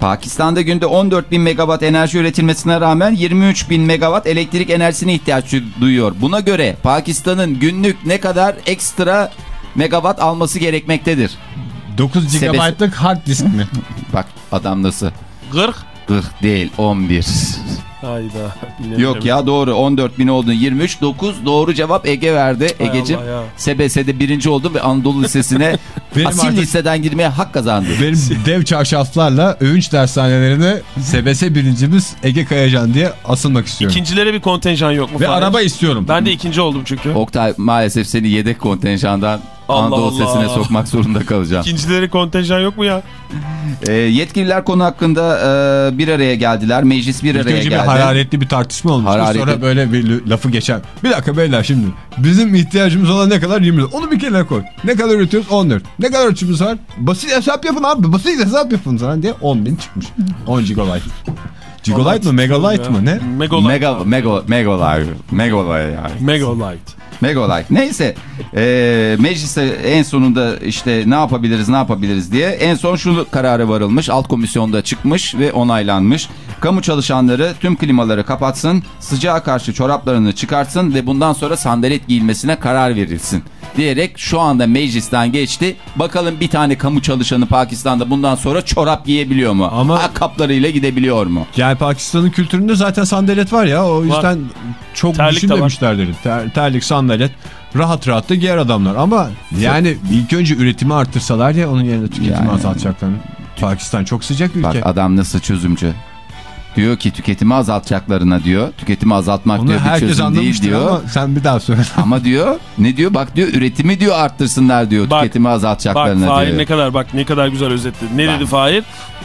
Pakistan'da günde 14 bin megawatt enerji üretilmesine rağmen 23 bin megawatt elektrik enerjisine ihtiyaç duyuyor. Buna göre Pakistan'ın günlük ne kadar ekstra megawatt alması gerekmektedir? 9 Sebes- GB'lık hard disk mi? Bak adam nasıl? 40. 40 değil 11. Hayda. Yok ya doğru 14 bin oldu 23 9 doğru cevap Ege verdi. Ege'cim. SBS'de birinci oldum ve Anadolu Lisesi'ne asil artık- liseden girmeye hak kazandı. Benim dev çarşaflarla övünç dershanelerine SBS birincimiz Ege Kayacan diye asılmak istiyorum. İkincilere bir kontenjan yok mu? Ve Fahir? araba istiyorum. Ben de ikinci oldum çünkü. Oktay maalesef seni yedek kontenjandan Allah Anadolu Allah. Lisesi'ne sokmak zorunda kalacağım. İkincileri kontenjan yok mu ya? Ee, yetkililer konu hakkında e, bir araya geldiler. Meclis bir İlk araya önce bir geldi. hararetli bir tartışma olmuş. Hararetli. Sonra böyle bir lafı geçer. Bir dakika beyler şimdi. Bizim ihtiyacımız olan ne kadar? 24. Onu bir kenara koy. Ne kadar üretiyoruz? 14. Ne kadar ölçümüz var? Basit hesap yapın abi. Basit hesap yapın sana diye 10 bin çıkmış. 10 gigabyte. Gigabyte mı? Megabyte mı? Ne? Megalite. Mega, mega, megalar yani. Megalite. Megalike. Neyse e, mecliste en sonunda işte ne yapabiliriz ne yapabiliriz diye en son şu karara varılmış. Alt komisyonda çıkmış ve onaylanmış. Kamu çalışanları tüm klimaları kapatsın, sıcağa karşı çoraplarını çıkartsın ve bundan sonra sandalet giyilmesine karar verilsin. Diyerek şu anda meclisten geçti. Bakalım bir tane kamu çalışanı Pakistan'da bundan sonra çorap giyebiliyor mu? Ama- Ayakkabılarıyla gidebiliyor mu? Yani Pakistan'ın kültüründe zaten sandalet var ya. O yüzden çok Terlik de var. düşünmemişlerdir. Ter, terlik, sandalet rahat rahat da giyer adamlar. Ama yani ilk önce üretimi artırsalar ya onun yerine tüketimi Yani- azaltacaklarını. Pakistan çok sıcak ülke. Bak adam nasıl çözümcü. Diyor ki tüketimi azaltacaklarına diyor. Tüketimi azaltmak Onu diyor bir çözüm değil diyor. ama sen bir daha söyle. Ama diyor ne diyor bak diyor üretimi diyor arttırsınlar diyor Bak, tüketimi Bak azaltacaklarına Fahir diyor. ne kadar bak ne kadar güzel özetledi. Ne Bak. dedi Fahir?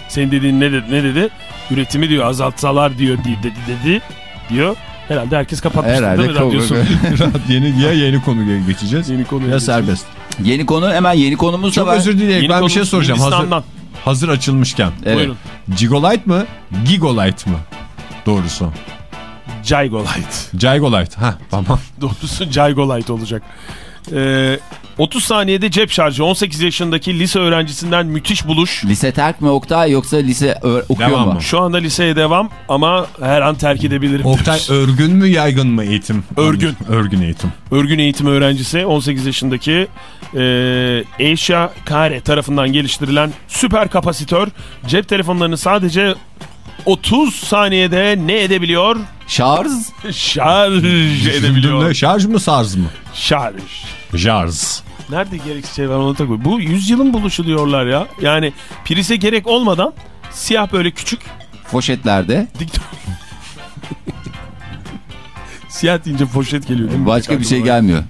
Senin dediğin ne dedi? Ne dedi? Üretimi diyor azaltsalar diyor dedi dedi, dedi diyor. Herhalde herkes kapatmıştır Herhalde değil mi radyosu? Rahat yeni ya yeni konuya geçeceğiz Yeni konuya ya geçeceğiz. serbest. Yeni konu hemen yeni konumuz da Çok var. özür dileyerek Yeni ben bir şey soracağım. Hazır, hazır açılmışken. Evet. Buyurun. Gigolite mı? Gigolite mı? Doğrusu. Jaigolite. Gigolite. Ha tamam. Doğrusu Jaigolite olacak. Ee, 30 saniyede cep şarjı 18 yaşındaki lise öğrencisinden müthiş buluş. Lise terk mi Oktay yoksa lise okuyor Devam mu? mı? Şu anda liseye devam ama her an terk edebilirim. Oktay diyoruz. örgün mü yaygın mı eğitim? Örgün. Örgün eğitim. Örgün eğitim öğrencisi 18 yaşındaki e, Asia Kare tarafından geliştirilen süper kapasitör cep telefonlarını sadece 30 saniyede ne edebiliyor? Şarj. Şarj edebiliyor. şarj mı sarz mı? Şarj. Jarz. Nerede gereksiz şey var onu takıyor. Bu yüzyılın buluşu diyorlar ya. Yani prize gerek olmadan siyah böyle küçük Poşetlerde. dikdör... siyah deyince poşet geliyor değil mi? Başka bir şey gelmiyor.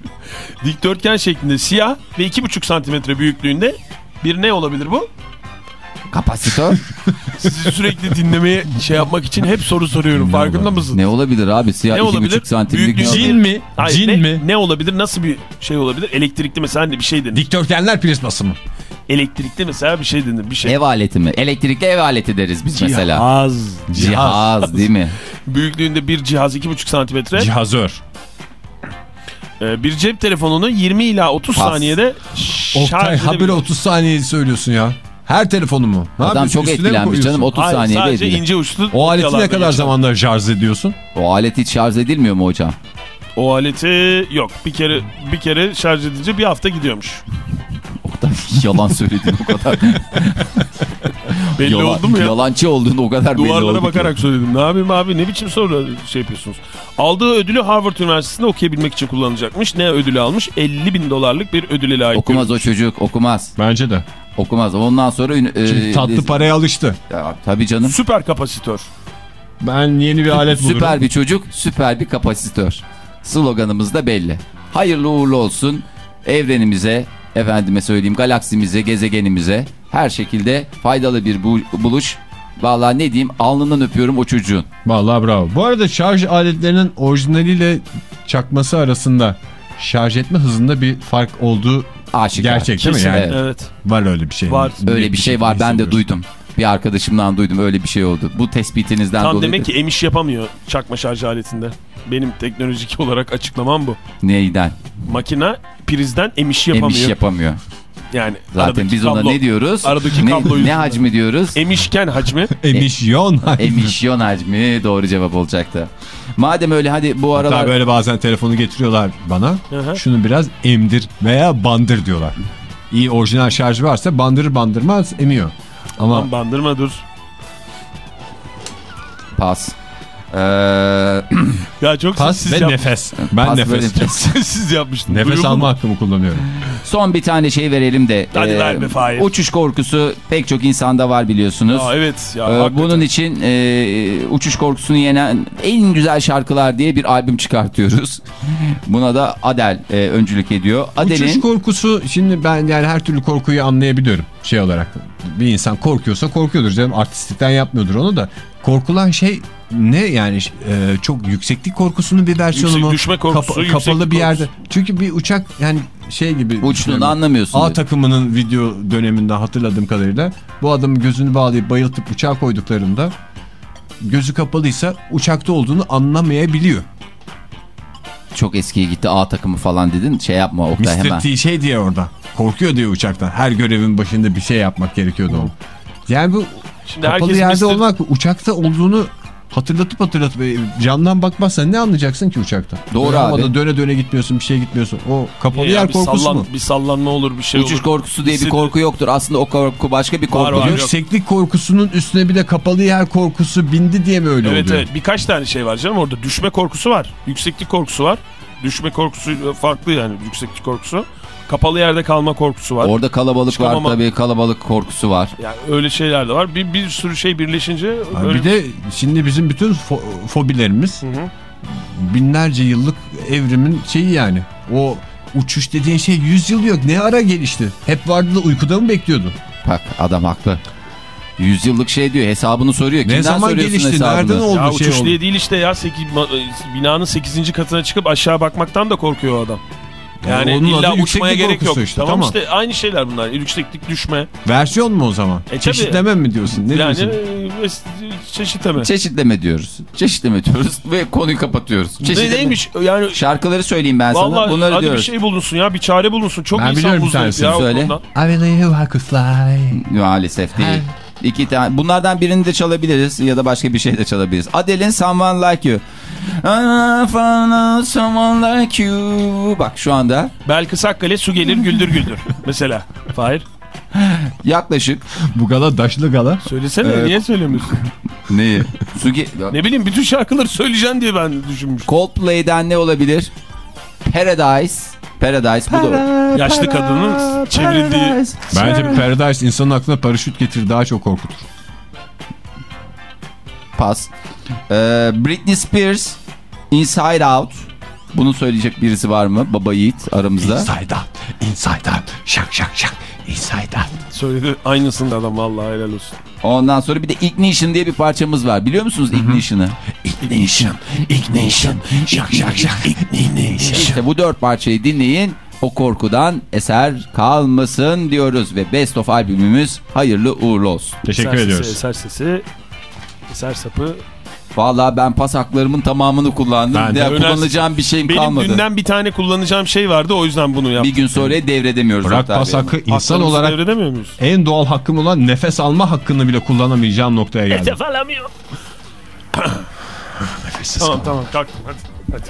Dikdörtgen şeklinde siyah ve 2,5 santimetre büyüklüğünde bir ne olabilir bu? Kapasitör. Sizi sürekli dinlemeye şey yapmak için hep soru soruyorum. Farkında mısın? ne olabilir abi? Siyah Ne iki olabilir? buçuk santimlik. Büyük ne olabilir? Cin mi? Hayır, Cin ne, mi? ne olabilir? Nasıl bir şey olabilir? Elektrikli mesela hani bir şey denir. Dikdörtgenler prizması mı? Elektrikli mesela bir şey denir. Bir şey. Ev aleti mi? Elektrikli ev aleti deriz biz mesela. Cihaz. Cihaz değil mi? Büyüklüğünde bir cihaz 2,5 santimetre. Cihazör. Ee, bir cep telefonunu 20 ila 30 Pas. saniyede Oktay şarj habire edebiliyor. 30 saniye söylüyorsun ya. Her telefonu mu? Ne Adam çok etkilenmiş canım. koyuyorsun? 30 Hayır, saniyede sadece edilir. ince uçlu O aleti ne kadar zamanda şarj ediyorsun? O alet hiç şarj edilmiyor mu hocam? O aleti yok. Bir kere bir kere şarj edince bir hafta gidiyormuş. Oktay yalan söyledin o kadar. Belli Yalan- oldu mu ya? Yalancı olduğun o kadar belli oldu. Duvarlara ki. bakarak söyledim. Ne yapayım abi ne biçim soru şey yapıyorsunuz. Aldığı ödülü Harvard Üniversitesi'nde okuyabilmek için kullanacakmış. Ne ödülü almış? 50 bin dolarlık bir ödüle layık. Okumaz o çocuk okumaz. Bence de. Okumaz. Ondan sonra... Şimdi e, tatlı de- paraya alıştı. Ya, tabii canım. Süper kapasitör. Ben yeni bir alet bulurum. Süper bir çocuk, süper bir kapasitör. Sloganımız da belli. Hayırlı uğurlu olsun evrenimize, efendime söyleyeyim galaksimize, gezegenimize her şekilde faydalı bir bu- buluş Vallahi ne diyeyim alnından öpüyorum o çocuğun. Vallahi bravo. Bu arada şarj aletlerinin orijinaliyle çakması arasında şarj etme hızında bir fark olduğu Aşikar. gerçek değil mi? Yani Evet. Var öyle bir şey. Var. Öyle bir şey var ben de duydum. Bir arkadaşımdan duydum öyle bir şey oldu. Bu tespitinizden Tam dolayı. demek ki emiş yapamıyor çakma şarj aletinde. Benim teknolojik olarak açıklamam bu. Neyden? Makina prizden emiş yapamıyor. Emiş yapamıyor. Yani Zaten biz ona kablo- ne diyoruz? Aradaki ne, kablo ne hacmi diyoruz? Emişken hacmi. Emisyon. Emisyon hacmi doğru cevap olacaktı. Madem öyle hadi bu aralar... Hatta böyle bazen telefonu getiriyorlar bana. hı. Şunu biraz emdir veya bandır diyorlar. İyi orijinal şarj varsa bandırır bandırmaz emiyor. Ama Aman bandırma dur. Pas. Ee, Ya çok pas siz ve yap- nefes. Ben pas nefes. nefes. siz yapmıştınız. Nefes Duyuldu alma mu? hakkımı kullanıyorum. Son bir tane şey verelim de. Hadi ver be Fahir. Uçuş korkusu pek çok insanda var biliyorsunuz. Ya evet ya. Ee, hakikaten. bunun için e, uçuş korkusunu yenen en güzel şarkılar diye bir albüm çıkartıyoruz. Buna da Adele e, öncülük ediyor. Uçuş korkusu şimdi ben yani her türlü korkuyu anlayabiliyorum şey olarak. Bir insan korkuyorsa korkuyordur canım artistlikten yapmıyordur onu da. Korkulan şey ne yani e, çok yükseklik korkusunun bir versiyonu Yüksek mu? düşme korkusu, Kapa- kapalı bir yerde. korkusu. Çünkü bir uçak yani şey gibi. uçtuğunu anlamıyorsun. A takımının video döneminden hatırladığım kadarıyla bu adamın gözünü bağlayıp bayıltıp uçağa koyduklarında gözü kapalıysa uçakta olduğunu anlamayabiliyor. Çok eskiye gitti A takımı falan dedin. Şey yapma Oktay hemen. Mr. T şey diye orada. Korkuyor diye uçaktan. Her görevin başında bir şey yapmak gerekiyordu onun. Yani bu Şimdi kapalı yerde Mr. olmak uçakta olduğunu hatırlatıp hatırlatıp e, camdan bakmazsan ne anlayacaksın ki uçakta? Doğru Böyle abi. döne döne gitmiyorsun bir şey gitmiyorsun. O kapalı Ya yer bir korkusu sallan- mu? Bir sallanma olur bir şey Uçuş olur. korkusu diye bir korku yoktur. Aslında o korku başka bir Var, korku. var. yok. Yükseklik korkusunun üstüne bir de kapalı yer korkusu bindi diye mi öyle Evet oluyor? evet birkaç tane şey var canım orada. Düşme korkusu var. Yükseklik korkusu var. Düşme korkusu farklı yani yükseklik korkusu. Kapalı yerde kalma korkusu var. Orada kalabalık Çıkamama- var tabii kalabalık korkusu var. Yani öyle şeyler de var. Bir, bir sürü şey birleşince böyle Bir de şimdi bizim bütün fo- fobilerimiz Hı hı. binlerce yıllık evrimin şeyi yani. O uçuş dediğin şey 100 yıl yok. Ne ara gelişti? Hep vardı da uykuda mı bekliyordu? Bak adam haklı. Yüzyıllık şey diyor hesabını soruyor. Kimden ne zaman gelişti? hesabını? Nereden oldu Ya şey oldu? değil işte ya. Seki, ma- binanın 8. katına çıkıp aşağı bakmaktan da korkuyor o adam. Yani onun illa uçmaya gerek yok. işte, tamam, tamam. işte aynı şeyler bunlar. Yükseklik düşme. Versiyon mu o zaman? tabii. Çeşitleme mi diyorsun? Ne yani diyorsun? e, çeşitleme. Çeşitleme diyoruz. Çeşitleme diyoruz ve konuyu kapatıyoruz. Ne Çeşitleme. neymiş yani Şarkıları söyleyeyim ben sana. Vallahi Bunları hadi diyoruz. bir şey bulunsun ya bir çare bulunsun. Çok Ben insan biliyorum bir muzdarip tanesini, ya söyle. I believe I could fly. Maalesef değil. İki tane. Bunlardan birini de çalabiliriz ya da başka bir şey de çalabiliriz. Adele'in Someone Like You. Someone like you. Bak şu anda Belkıs Akkale su gelir güldür güldür. Mesela. Fahir. yaklaşık Bu gala daşlı gala. Söylesene Evet. niye söylemiyorsun? neyi? Su ge- ne bileyim bütün şarkıları söyleyeceksin diye ben düşünmüştüm. Coldplay'den ne olabilir? Paradise. Paradise bu da. Yaşlı kadının çevrildiği. Bence Paradise insanın aklına paraşüt getirir daha çok korkutur. Pas. Ee, Britney Spears. Inside Out. Bunu söyleyecek birisi var mı? Baba Yiğit aramızda. Inside out, inside out, şak şak şak, inside out. Söyledi aynısında adam vallahi helal olsun. Ondan sonra bir de Ignition diye bir parçamız var. Biliyor musunuz Ignition'ı? Ignition, ignition, şak şak şak, ignition. İşte bu dört parçayı dinleyin. O korkudan eser kalmasın diyoruz ve Best of albümümüz hayırlı uğurlu olsun. Teşekkür eser ediyoruz. Sesi, eser sesi. Eser sapı. Vallahi ben pas haklarımın tamamını kullandım. Ben de Ya kullanacağım bir şeyim Benim kalmadı. dünden bir tane kullanacağım şey vardı o yüzden bunu yaptım. Bir gün sonra devredemiyoruz. Bırak pas hakkı insan Haklarımızı olarak devredemiyor muyuz? en doğal hakkım olan nefes alma hakkını bile kullanamayacağım noktaya geldim. Hedef alamıyor. Nefessiz Tamam kal. tamam kalktım hadi. hadi.